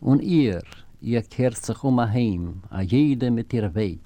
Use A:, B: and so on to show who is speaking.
A: Und ihr, ihr kehrt sich um ein Heim, a jede mit ihr Weg.